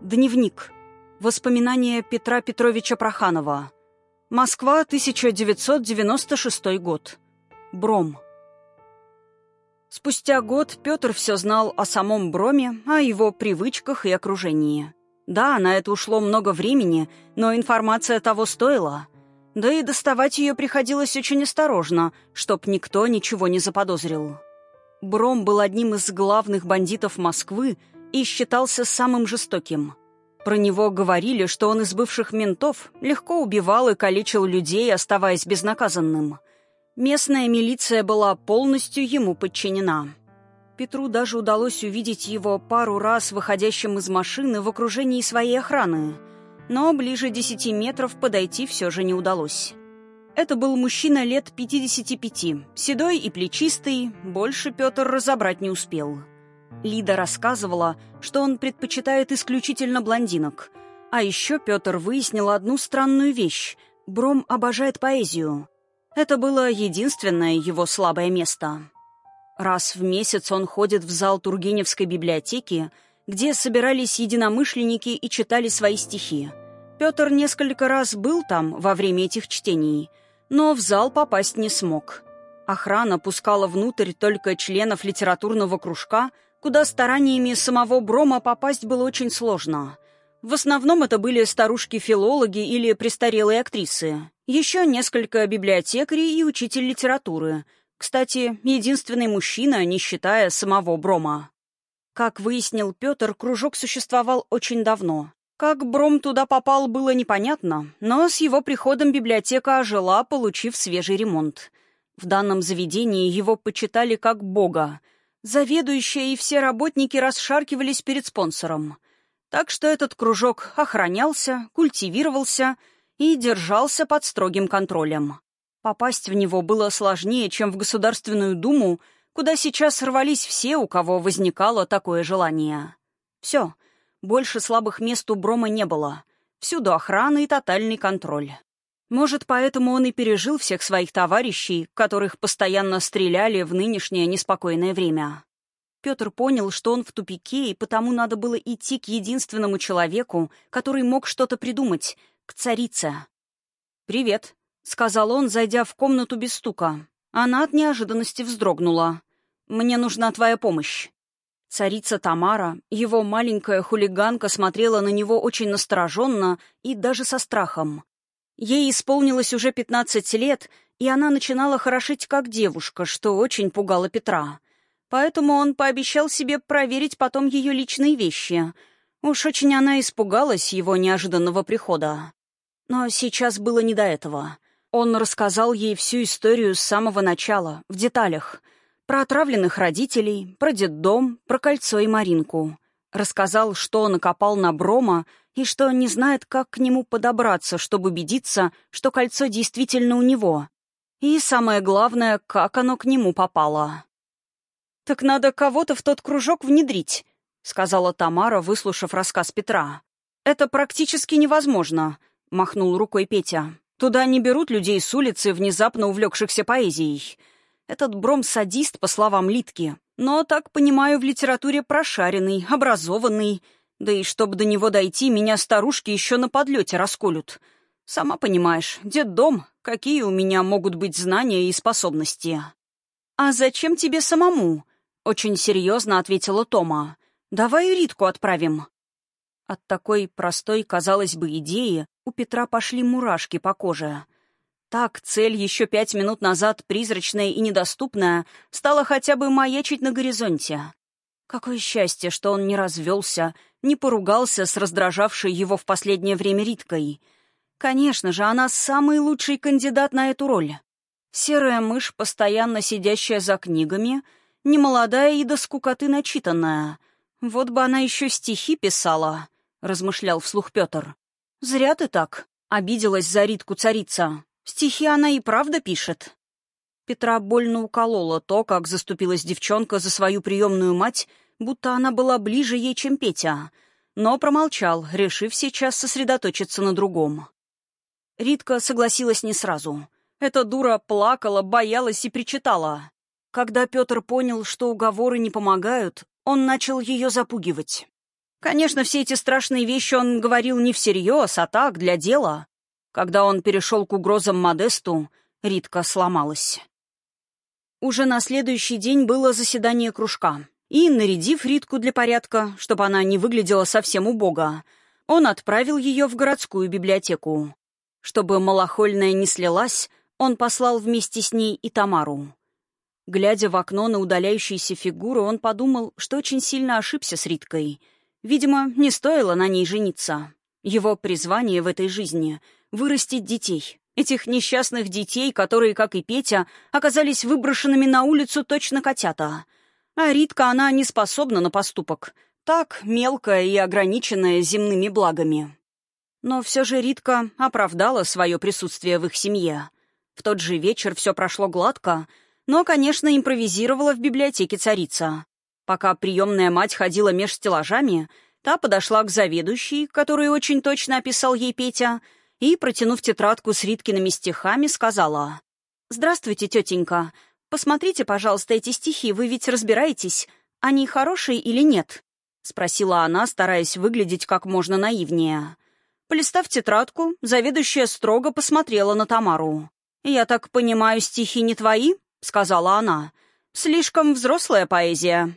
Дневник. Воспоминания Петра Петровича Проханова. Москва, 1996 год. Бром. Спустя год Петр все знал о самом Броме, о его привычках и окружении. Да, на это ушло много времени, но информация того стоила. Да и доставать ее приходилось очень осторожно, чтоб никто ничего не заподозрил. Бром был одним из главных бандитов Москвы и считался самым жестоким. Про него говорили, что он из бывших ментов легко убивал и калечил людей, оставаясь безнаказанным. Местная милиция была полностью ему подчинена. Петру даже удалось увидеть его пару раз выходящим из машины в окружении своей охраны, но ближе десяти метров подойти все же не удалось. Это был мужчина лет 55, седой и плечистый, больше Петр разобрать не успел. Лида рассказывала, что он предпочитает исключительно блондинок. А еще Петр выяснил одну странную вещь. Бром обожает поэзию. Это было единственное его слабое место. Раз в месяц он ходит в зал Тургеневской библиотеки, где собирались единомышленники и читали свои стихи. Петр несколько раз был там во время этих чтений — но в зал попасть не смог. Охрана пускала внутрь только членов литературного кружка, куда стараниями самого Брома попасть было очень сложно. В основном это были старушки-филологи или престарелые актрисы. Еще несколько библиотекарей и учитель литературы. Кстати, единственный мужчина, не считая самого Брома. Как выяснил Петр, кружок существовал очень давно. Как Бром туда попал, было непонятно, но с его приходом библиотека ожила, получив свежий ремонт. В данном заведении его почитали как бога. Заведующие и все работники расшаркивались перед спонсором. Так что этот кружок охранялся, культивировался и держался под строгим контролем. Попасть в него было сложнее, чем в Государственную Думу, куда сейчас рвались все, у кого возникало такое желание. Все — больше слабых мест у Брома не было. Всюду охрана и тотальный контроль. Может, поэтому он и пережил всех своих товарищей, которых постоянно стреляли в нынешнее неспокойное время. Петр понял, что он в тупике, и потому надо было идти к единственному человеку, который мог что-то придумать, к царице. «Привет», — сказал он, зайдя в комнату без стука. Она от неожиданности вздрогнула. «Мне нужна твоя помощь». Царица Тамара, его маленькая хулиганка, смотрела на него очень настороженно и даже со страхом. Ей исполнилось уже 15 лет, и она начинала хорошить как девушка, что очень пугало Петра. Поэтому он пообещал себе проверить потом ее личные вещи. Уж очень она испугалась его неожиданного прихода. Но сейчас было не до этого. Он рассказал ей всю историю с самого начала, в деталях — про отравленных родителей, про детдом, про кольцо и Маринку. Рассказал, что накопал на Брома и что не знает, как к нему подобраться, чтобы убедиться, что кольцо действительно у него. И самое главное, как оно к нему попало. «Так надо кого-то в тот кружок внедрить», — сказала Тамара, выслушав рассказ Петра. «Это практически невозможно», — махнул рукой Петя. «Туда не берут людей с улицы, внезапно увлекшихся поэзией. Этот Бром-садист, по словам Литки, но, так понимаю, в литературе прошаренный, образованный. Да и чтобы до него дойти, меня старушки еще на подлете расколют. Сама понимаешь, дом, какие у меня могут быть знания и способности. «А зачем тебе самому?» — очень серьезно ответила Тома. «Давай Ритку отправим». От такой простой, казалось бы, идеи у Петра пошли мурашки по коже — так цель, еще пять минут назад призрачная и недоступная, стала хотя бы маячить на горизонте. Какое счастье, что он не развелся, не поругался с раздражавшей его в последнее время Риткой. Конечно же, она самый лучший кандидат на эту роль. Серая мышь, постоянно сидящая за книгами, немолодая и до скукоты начитанная. Вот бы она еще стихи писала, — размышлял вслух Петр. «Зря ты так», — обиделась за Ритку царица. Стихи она и правда пишет. Петра больно уколола то, как заступилась девчонка за свою приемную мать, будто она была ближе ей, чем Петя, но промолчал, решив сейчас сосредоточиться на другом. Ритка согласилась не сразу. Эта дура плакала, боялась и причитала. Когда Петр понял, что уговоры не помогают, он начал ее запугивать. Конечно, все эти страшные вещи он говорил не всерьез, а так, для дела. Когда он перешел к угрозам Модесту, Ритка сломалась. Уже на следующий день было заседание кружка, и, нарядив Ритку для порядка, чтобы она не выглядела совсем убого, он отправил ее в городскую библиотеку. Чтобы малохольная не слилась, он послал вместе с ней и Тамару. Глядя в окно на удаляющиеся фигуры, он подумал, что очень сильно ошибся с Риткой. Видимо, не стоило на ней жениться. Его призвание в этой жизни — вырастить детей, Этих несчастных детей, которые, как и Петя, оказались выброшенными на улицу точно котята. А Ритка, она не способна на поступок. Так, мелкая и ограниченная земными благами. Но все же Ритка оправдала свое присутствие в их семье. В тот же вечер все прошло гладко, но, конечно, импровизировала в библиотеке царица. Пока приемная мать ходила меж стеллажами, та подошла к заведующей, которую очень точно описал ей Петя — и, протянув тетрадку с Риткиными стихами, сказала «Здравствуйте, тетенька. Посмотрите, пожалуйста, эти стихи, вы ведь разбираетесь, они хорошие или нет?» — спросила она, стараясь выглядеть как можно наивнее. Полистав тетрадку, заведующая строго посмотрела на Тамару. «Я так понимаю, стихи не твои?» — сказала она. «Слишком взрослая поэзия».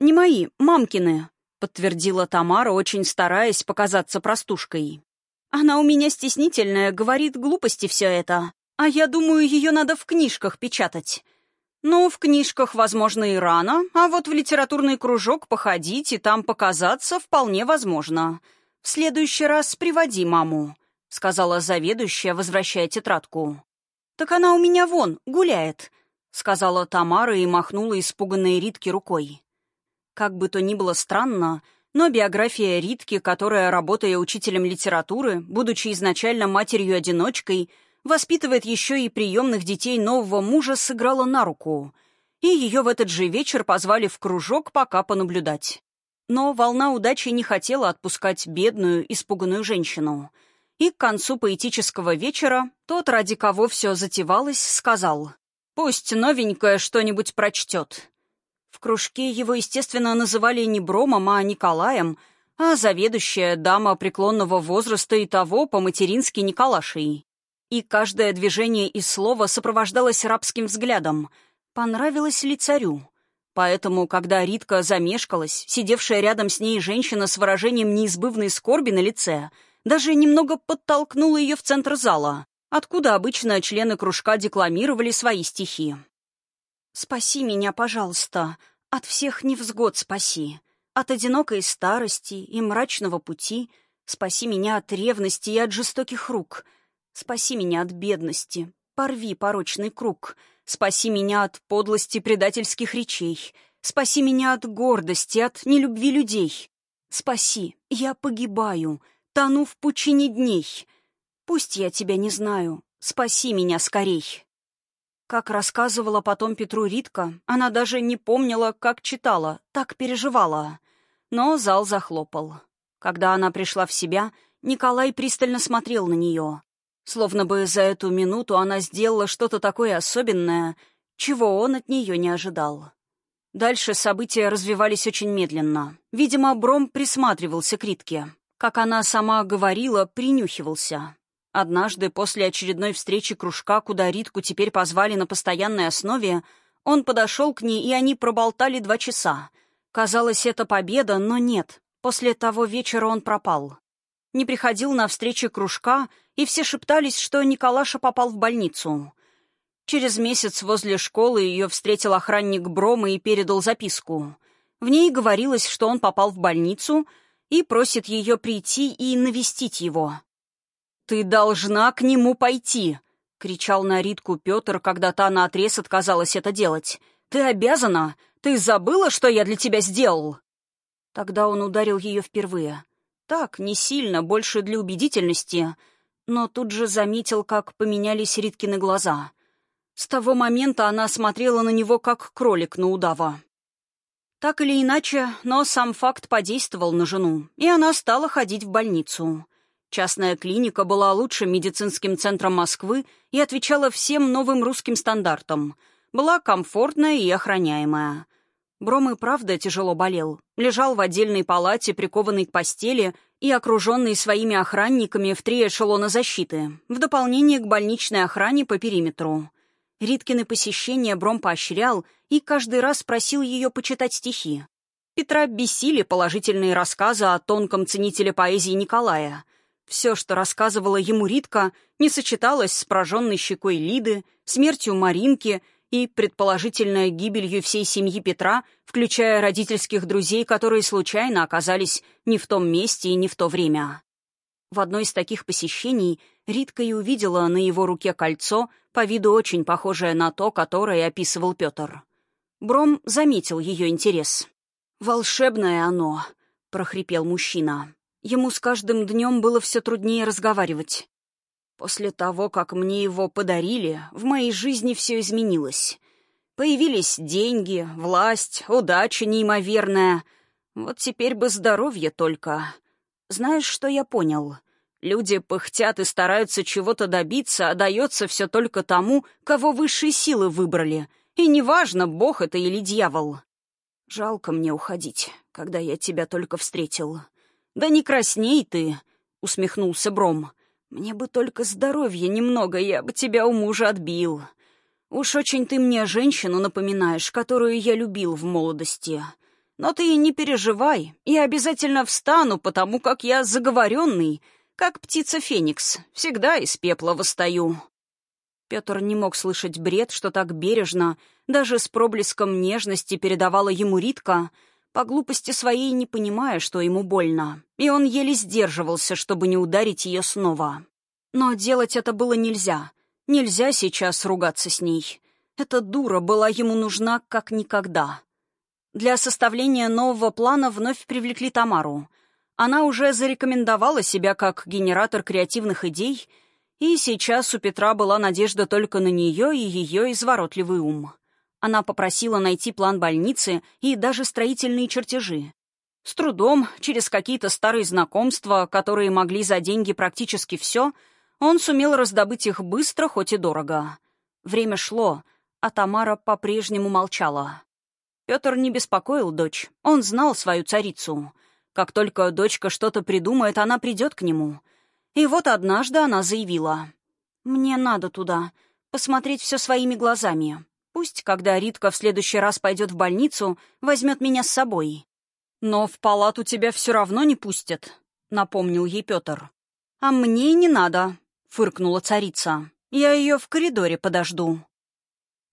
«Не мои, мамкины», — подтвердила Тамара, очень стараясь показаться простушкой. Она у меня стеснительная, говорит глупости все это. А я думаю, ее надо в книжках печатать. Ну, в книжках, возможно, и рано, а вот в литературный кружок походить и там показаться вполне возможно. В следующий раз приводи маму, — сказала заведующая, возвращая тетрадку. «Так она у меня вон, гуляет», — сказала Тамара и махнула испуганной Ритке рукой. Как бы то ни было странно, но биография Ритки, которая, работая учителем литературы, будучи изначально матерью-одиночкой, воспитывает еще и приемных детей нового мужа, сыграла на руку. И ее в этот же вечер позвали в кружок пока понаблюдать. Но волна удачи не хотела отпускать бедную, испуганную женщину. И к концу поэтического вечера тот, ради кого все затевалось, сказал «Пусть новенькое что-нибудь прочтет». В кружке его, естественно, называли не Бромом, а Николаем, а заведующая дама преклонного возраста и того по-матерински Николашей. И каждое движение и слово сопровождалось рабским взглядом. Понравилось ли царю? Поэтому, когда Ритка замешкалась, сидевшая рядом с ней женщина с выражением неизбывной скорби на лице, даже немного подтолкнула ее в центр зала, откуда обычно члены кружка декламировали свои стихи. «Спаси меня, пожалуйста, от всех невзгод спаси, от одинокой старости и мрачного пути, спаси меня от ревности и от жестоких рук, спаси меня от бедности, порви порочный круг, спаси меня от подлости предательских речей, спаси меня от гордости, от нелюбви людей. Спаси, я погибаю, тону в пучине дней. Пусть я тебя не знаю, спаси меня скорей». Как рассказывала потом Петру Ритка, она даже не помнила, как читала, так переживала. Но зал захлопал. Когда она пришла в себя, Николай пристально смотрел на нее. Словно бы за эту минуту она сделала что-то такое особенное, чего он от нее не ожидал. Дальше события развивались очень медленно. Видимо, Бром присматривался к Ритке. Как она сама говорила, принюхивался. Однажды, после очередной встречи кружка, куда Ритку теперь позвали на постоянной основе, он подошел к ней, и они проболтали два часа. Казалось, это победа, но нет. После того вечера он пропал. Не приходил на встречи кружка, и все шептались, что Николаша попал в больницу. Через месяц возле школы ее встретил охранник Брома и передал записку. В ней говорилось, что он попал в больницу и просит ее прийти и навестить его. «Ты должна к нему пойти!» — кричал на Ритку Петр, когда та наотрез отказалась это делать. «Ты обязана! Ты забыла, что я для тебя сделал?» Тогда он ударил ее впервые. Так, не сильно, больше для убедительности, но тут же заметил, как поменялись Риткины глаза. С того момента она смотрела на него, как кролик на удава. Так или иначе, но сам факт подействовал на жену, и она стала ходить в больницу. Частная клиника была лучшим медицинским центром Москвы и отвечала всем новым русским стандартам. Была комфортная и охраняемая. Бром и правда тяжело болел. Лежал в отдельной палате, прикованный к постели и окруженный своими охранниками в три эшелона защиты, в дополнение к больничной охране по периметру. Риткины посещения Бром поощрял и каждый раз просил ее почитать стихи. Петра бесили положительные рассказы о тонком ценителе поэзии Николая. Все, что рассказывала ему Ритка, не сочеталось с прожженной щекой Лиды, смертью Маринки и предположительной гибелью всей семьи Петра, включая родительских друзей, которые случайно оказались не в том месте и не в то время. В одной из таких посещений Ритка и увидела на его руке кольцо, по виду очень похожее на то, которое описывал Петр. Бром заметил ее интерес. «Волшебное оно», — прохрипел мужчина. Ему с каждым днем было все труднее разговаривать. После того, как мне его подарили, в моей жизни все изменилось. Появились деньги, власть, удача неимоверная. Вот теперь бы здоровье только. Знаешь, что я понял? Люди пыхтят и стараются чего-то добиться, а дается все только тому, кого высшие силы выбрали. И неважно, бог это или дьявол. Жалко мне уходить, когда я тебя только встретил. Да не красней ты, — усмехнулся Бром. Мне бы только здоровья немного, я бы тебя у мужа отбил. Уж очень ты мне женщину напоминаешь, которую я любил в молодости. Но ты не переживай, я обязательно встану, потому как я заговоренный, как птица Феникс, всегда из пепла восстаю». Петр не мог слышать бред, что так бережно, даже с проблеском нежности передавала ему Ритка, по глупости своей не понимая, что ему больно, и он еле сдерживался, чтобы не ударить ее снова. Но делать это было нельзя. Нельзя сейчас ругаться с ней. Эта дура была ему нужна как никогда. Для составления нового плана вновь привлекли Тамару. Она уже зарекомендовала себя как генератор креативных идей, и сейчас у Петра была надежда только на нее и ее изворотливый ум. Она попросила найти план больницы и даже строительные чертежи. С трудом, через какие-то старые знакомства, которые могли за деньги практически все, он сумел раздобыть их быстро, хоть и дорого. Время шло, а Тамара по-прежнему молчала. Петр не беспокоил дочь, он знал свою царицу. Как только дочка что-то придумает, она придет к нему. И вот однажды она заявила. «Мне надо туда, посмотреть все своими глазами. Пусть, когда Ритка в следующий раз пойдет в больницу, возьмет меня с собой. «Но в палату тебя все равно не пустят», — напомнил ей Петр. «А мне не надо», — фыркнула царица. «Я ее в коридоре подожду».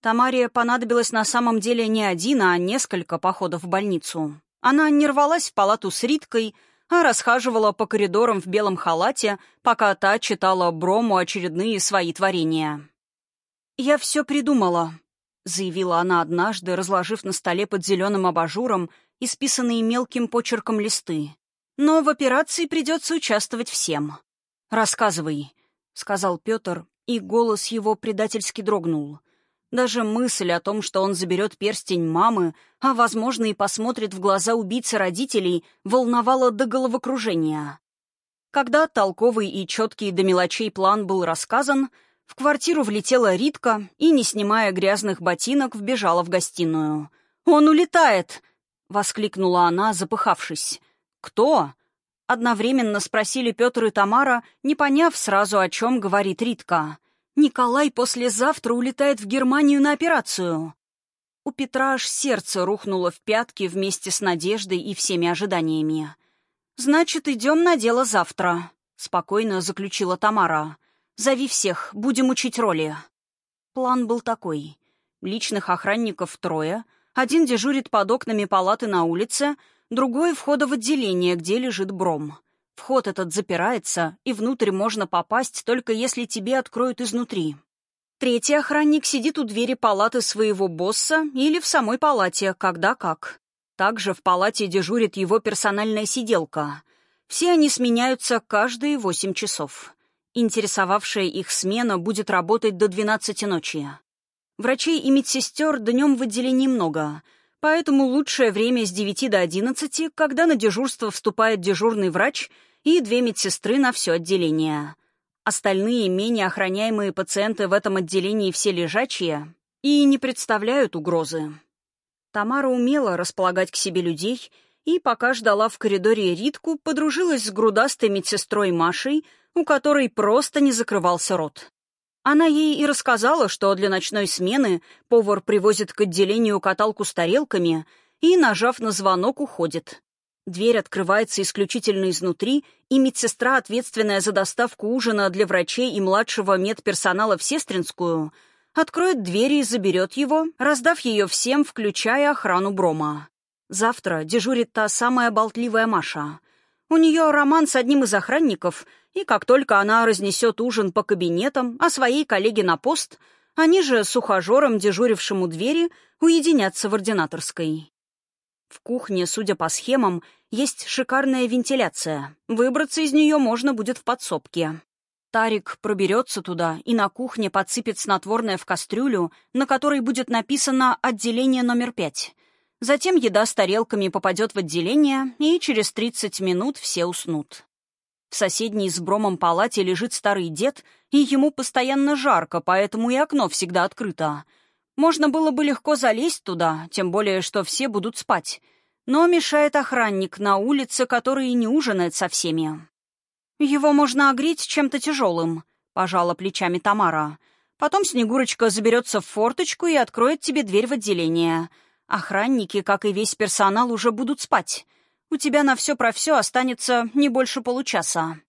Тамаре понадобилось на самом деле не один, а несколько походов в больницу. Она не рвалась в палату с Риткой, а расхаживала по коридорам в белом халате, пока та читала Брому очередные свои творения. «Я все придумала», — заявила она однажды, разложив на столе под зеленым абажуром исписанные мелким почерком листы. «Но в операции придется участвовать всем». «Рассказывай», — сказал Петр, и голос его предательски дрогнул. Даже мысль о том, что он заберет перстень мамы, а, возможно, и посмотрит в глаза убийцы родителей, волновала до головокружения. Когда толковый и четкий до мелочей план был рассказан, в квартиру влетела Ритка и, не снимая грязных ботинок, вбежала в гостиную. «Он улетает!» — воскликнула она, запыхавшись. «Кто?» — одновременно спросили Петр и Тамара, не поняв сразу, о чем говорит Ритка. «Николай послезавтра улетает в Германию на операцию». У Петра аж сердце рухнуло в пятки вместе с надеждой и всеми ожиданиями. «Значит, идем на дело завтра», — спокойно заключила Тамара. Зови всех, будем учить роли». План был такой. Личных охранников трое, один дежурит под окнами палаты на улице, другой — входа в отделение, где лежит бром. Вход этот запирается, и внутрь можно попасть, только если тебе откроют изнутри. Третий охранник сидит у двери палаты своего босса или в самой палате, когда как. Также в палате дежурит его персональная сиделка. Все они сменяются каждые восемь часов. Интересовавшая их смена будет работать до 12 ночи. Врачей и медсестер днем в отделении много, поэтому лучшее время с 9 до 11, когда на дежурство вступает дежурный врач и две медсестры на все отделение. Остальные, менее охраняемые пациенты в этом отделении все лежачие и не представляют угрозы. Тамара умела располагать к себе людей и, пока ждала в коридоре Ритку, подружилась с грудастой медсестрой Машей, у которой просто не закрывался рот. Она ей и рассказала, что для ночной смены повар привозит к отделению каталку с тарелками и, нажав на звонок, уходит. Дверь открывается исключительно изнутри, и медсестра, ответственная за доставку ужина для врачей и младшего медперсонала в Сестринскую, откроет дверь и заберет его, раздав ее всем, включая охрану Брома. Завтра дежурит та самая болтливая Маша. У нее роман с одним из охранников, и как только она разнесет ужин по кабинетам, а своей коллеге на пост, они же с ухажером, дежурившим у двери, уединятся в ординаторской. В кухне, судя по схемам, есть шикарная вентиляция. Выбраться из нее можно будет в подсобке. Тарик проберется туда и на кухне подсыпет снотворное в кастрюлю, на которой будет написано «Отделение номер пять». Затем еда с тарелками попадет в отделение, и через 30 минут все уснут. В соседней с Бромом палате лежит старый дед, и ему постоянно жарко, поэтому и окно всегда открыто. Можно было бы легко залезть туда, тем более, что все будут спать. Но мешает охранник на улице, который не ужинает со всеми. «Его можно огреть чем-то тяжелым», — пожала плечами Тамара. «Потом Снегурочка заберется в форточку и откроет тебе дверь в отделение». Охранники, как и весь персонал, уже будут спать. У тебя на все про все останется не больше получаса.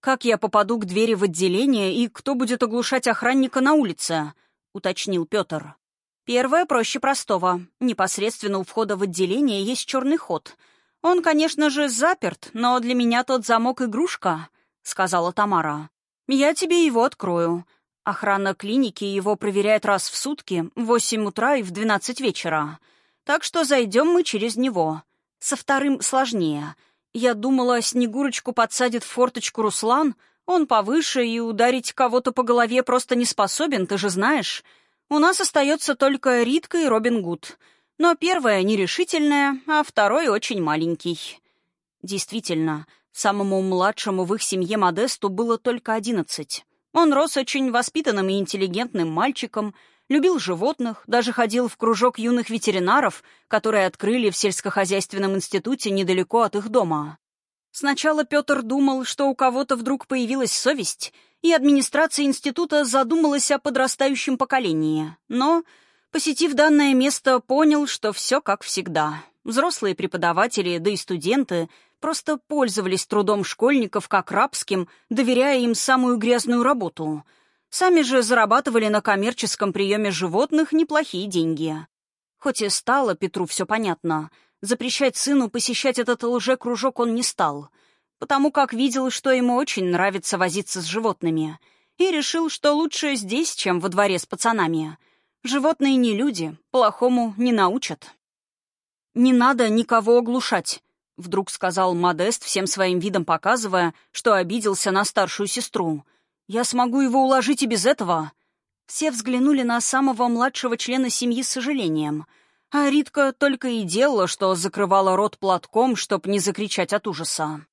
Как я попаду к двери в отделение и кто будет оглушать охранника на улице? уточнил Петр. Первое проще простого. Непосредственно у входа в отделение есть черный ход. Он, конечно же, заперт, но для меня тот замок игрушка, сказала Тамара. Я тебе его открою. Охрана клиники его проверяет раз в сутки, в восемь утра и в двенадцать вечера. Так что зайдем мы через него. Со вторым сложнее. Я думала, Снегурочку подсадит в форточку Руслан. Он повыше, и ударить кого-то по голове просто не способен, ты же знаешь. У нас остается только Ритка и Робин Гуд. Но первое нерешительное, а второй очень маленький. Действительно, самому младшему в их семье Модесту было только одиннадцать. Он рос очень воспитанным и интеллигентным мальчиком — любил животных, даже ходил в кружок юных ветеринаров, которые открыли в сельскохозяйственном институте недалеко от их дома. Сначала Петр думал, что у кого-то вдруг появилась совесть, и администрация института задумалась о подрастающем поколении. Но, посетив данное место, понял, что все как всегда. Взрослые преподаватели, да и студенты просто пользовались трудом школьников как рабским, доверяя им самую грязную работу — Сами же зарабатывали на коммерческом приеме животных неплохие деньги. Хоть и стало Петру все понятно, запрещать сыну посещать этот лже-кружок он не стал, потому как видел, что ему очень нравится возиться с животными, и решил, что лучше здесь, чем во дворе с пацанами. Животные не люди, плохому не научат. «Не надо никого оглушать», — вдруг сказал Модест, всем своим видом показывая, что обиделся на старшую сестру — я смогу его уложить и без этого». Все взглянули на самого младшего члена семьи с сожалением. А Ритка только и делала, что закрывала рот платком, чтоб не закричать от ужаса.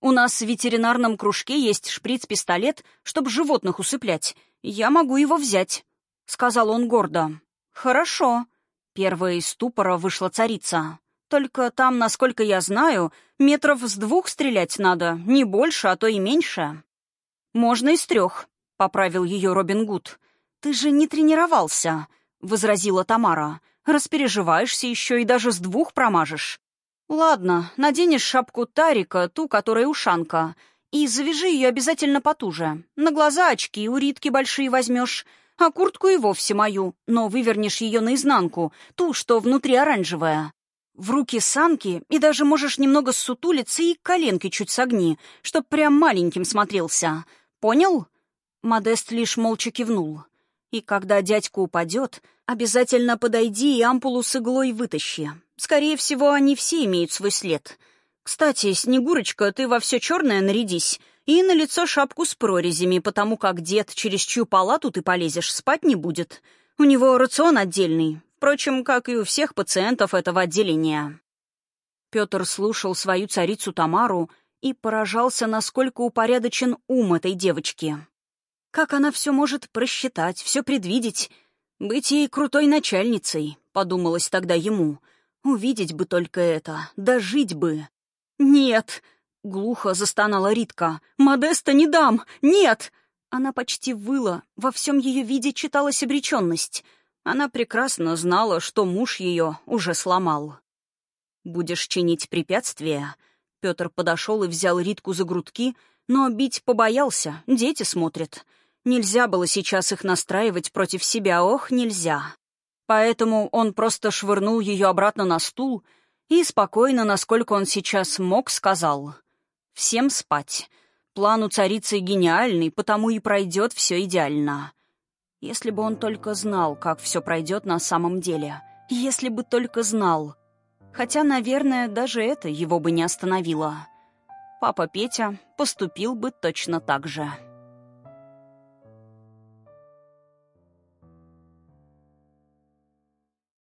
«У нас в ветеринарном кружке есть шприц-пистолет, чтобы животных усыплять. Я могу его взять», — сказал он гордо. «Хорошо». Первая из ступора вышла царица. «Только там, насколько я знаю, метров с двух стрелять надо, не больше, а то и меньше». «Можно из трех», — поправил ее Робин Гуд. «Ты же не тренировался», — возразила Тамара. «Распереживаешься еще и даже с двух промажешь». «Ладно, наденешь шапку Тарика, ту, которая ушанка, и завяжи ее обязательно потуже. На глаза очки у Ритки большие возьмешь, а куртку и вовсе мою, но вывернешь ее наизнанку, ту, что внутри оранжевая. В руки санки, и даже можешь немного ссутулиться и коленки чуть согни, чтоб прям маленьким смотрелся. Понял?» Модест лишь молча кивнул. «И когда дядька упадет, обязательно подойди и ампулу с иглой вытащи. Скорее всего, они все имеют свой след. Кстати, Снегурочка, ты во все черное нарядись и на лицо шапку с прорезями, потому как дед, через чью палату ты полезешь, спать не будет. У него рацион отдельный, впрочем, как и у всех пациентов этого отделения». Петр слушал свою царицу Тамару, и поражался, насколько упорядочен ум этой девочки. Как она все может просчитать, все предвидеть, быть ей крутой начальницей, подумалось тогда ему. Увидеть бы только это, дожить бы. «Нет!» — глухо застонала Ритка. «Модеста не дам! Нет!» Она почти выла, во всем ее виде читалась обреченность. Она прекрасно знала, что муж ее уже сломал. «Будешь чинить препятствия?» Петр подошел и взял Ритку за грудки, но бить побоялся, дети смотрят. Нельзя было сейчас их настраивать против себя, ох, нельзя. Поэтому он просто швырнул ее обратно на стул и спокойно, насколько он сейчас мог, сказал «Всем спать. План у царицы гениальный, потому и пройдет все идеально». Если бы он только знал, как все пройдет на самом деле. Если бы только знал. Хотя, наверное, даже это его бы не остановило. Папа Петя поступил бы точно так же.